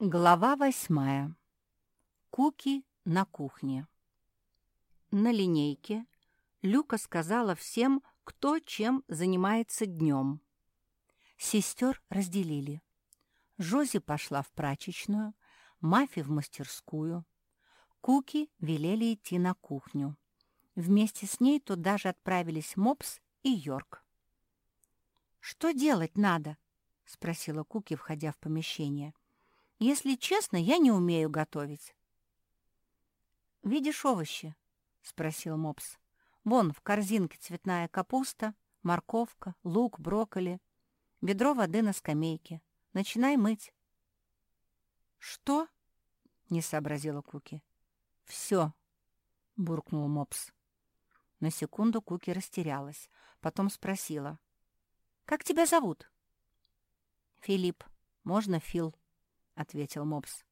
Глава восьмая. Куки на кухне. На линейке Люка сказала всем, кто чем занимается днем. Сестер разделили. Жози пошла в прачечную, Мафи в мастерскую. Куки велели идти на кухню. Вместе с ней туда же отправились Мопс и Йорк. «Что делать надо?» — спросила Куки, входя в помещение. — если честно, я не умею готовить. «Видишь овощи?» — спросил Мопс. «Вон в корзинке цветная капуста, морковка, лук, брокколи, ведро воды на скамейке. Начинай мыть». «Что?» — не сообразила Куки. «Все», — буркнул Мопс. На секунду Куки растерялась, потом спросила. «Как тебя зовут?» «Филипп. Можно Фил?» Ответил Мопс.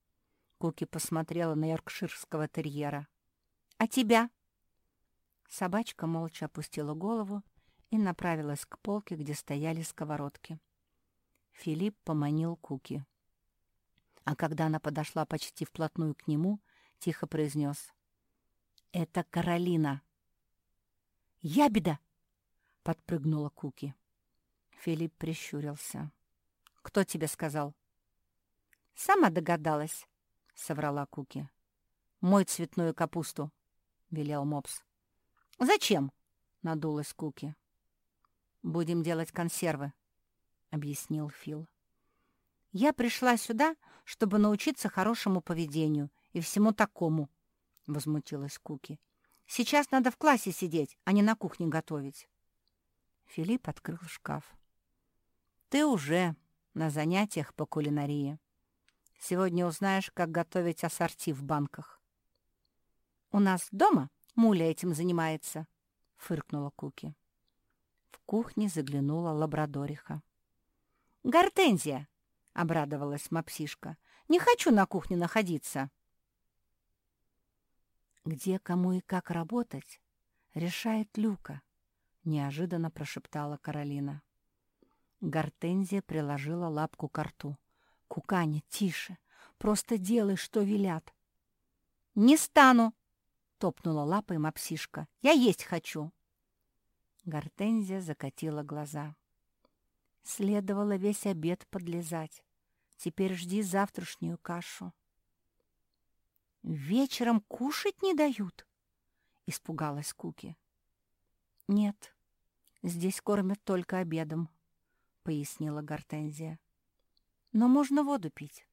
Куки посмотрела на йоркширского терьера. «А тебя?» Собачка молча опустила голову и направилась к полке, где стояли сковородки. Филипп поманил Куки. А когда она подошла почти вплотную к нему, тихо произнес. «Это Каролина!» «Ябеда!» — подпрыгнула Куки. Филипп прищурился. «Кто тебе сказал?» «Сама догадалась», — соврала Куки. «Мой цветную капусту», — велел Мопс. «Зачем?» — надулась Куки. «Будем делать консервы», — объяснил Фил. «Я пришла сюда, чтобы научиться хорошему поведению и всему такому», — возмутилась Куки. «Сейчас надо в классе сидеть, а не на кухне готовить». Филипп открыл шкаф. «Ты уже на занятиях по кулинарии», Сегодня узнаешь, как готовить ассорти в банках. «У нас дома Муля этим занимается», — фыркнула Куки. В кухне заглянула лабрадориха. «Гортензия!» — обрадовалась мапсишка. «Не хочу на кухне находиться». «Где, кому и как работать, решает Люка», — неожиданно прошептала Каролина. Гортензия приложила лапку к рту. «Куканя, тише! Просто делай, что велят!» «Не стану!» — топнула лапой мапсишка. «Я есть хочу!» Гортензия закатила глаза. Следовало весь обед подлезать. Теперь жди завтрашнюю кашу. «Вечером кушать не дают?» — испугалась Куки. «Нет, здесь кормят только обедом», — пояснила Гортензия но можно воду пить.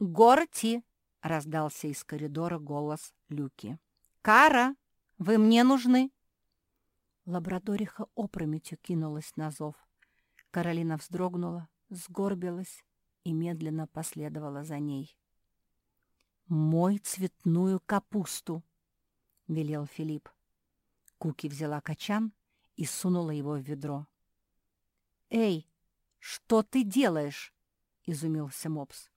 «Горти!» — раздался из коридора голос Люки. «Кара, вы мне нужны!» Лабрадориха опрометью кинулась на зов. Каролина вздрогнула, сгорбилась и медленно последовала за ней. «Мой цветную капусту!» — велел Филипп. Куки взяла качан и сунула его в ведро. «Эй, «Что ты делаешь?» — изумился Мопс.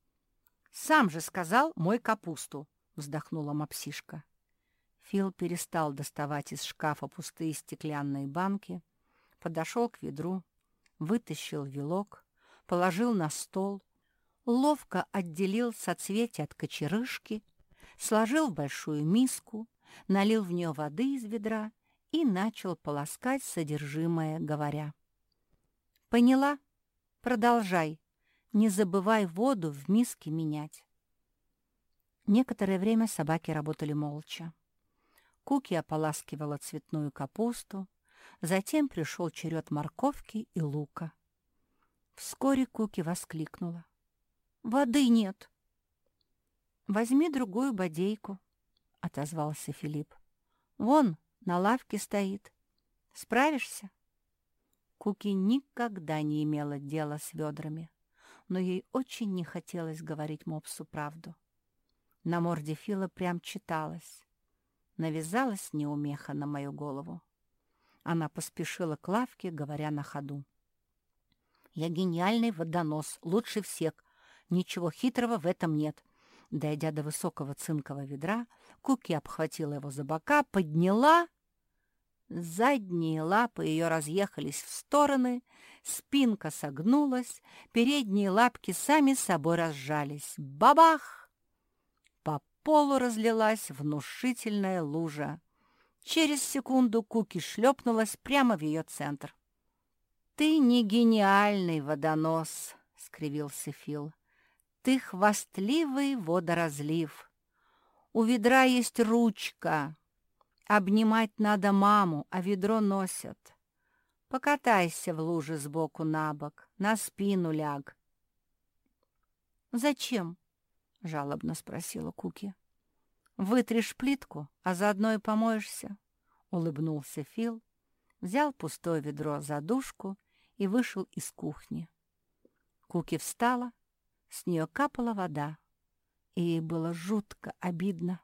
«Сам же сказал мой капусту», — вздохнула мопсишка. Фил перестал доставать из шкафа пустые стеклянные банки, подошел к ведру, вытащил вилок, положил на стол, ловко отделил соцветие от кочерышки, сложил в большую миску, налил в нее воды из ведра и начал полоскать содержимое, говоря. «Поняла?» Продолжай. Не забывай воду в миске менять. Некоторое время собаки работали молча. Куки ополаскивала цветную капусту, затем пришел черед морковки и лука. Вскоре Куки воскликнула. «Воды нет!» «Возьми другую бодейку», — отозвался Филипп. «Вон, на лавке стоит. Справишься?» Куки никогда не имела дела с ведрами, но ей очень не хотелось говорить Мопсу правду. На морде Фила прям читалось. Навязалась неумеха на мою голову. Она поспешила к лавке, говоря на ходу. «Я гениальный водонос, лучше всех. Ничего хитрого в этом нет». Дойдя до высокого цинкового ведра, Куки обхватила его за бока, подняла Задние лапы ее разъехались в стороны, спинка согнулась, передние лапки сами собой разжались. Бабах! По полу разлилась внушительная лужа. Через секунду Куки шлепнулась прямо в ее центр. «Ты не гениальный водонос», — скривился Фил. «Ты хвастливый водоразлив. У ведра есть ручка. Обнимать надо маму, а ведро носят. Покатайся в луже сбоку на бок, на спину ляг». «Зачем?» — жалобно спросила Куки. «Вытришь плитку, а заодно и помоешься», — улыбнулся Фил, взял пустое ведро за дужку и вышел из кухни. Куки встала, с нее капала вода, и ей было жутко обидно.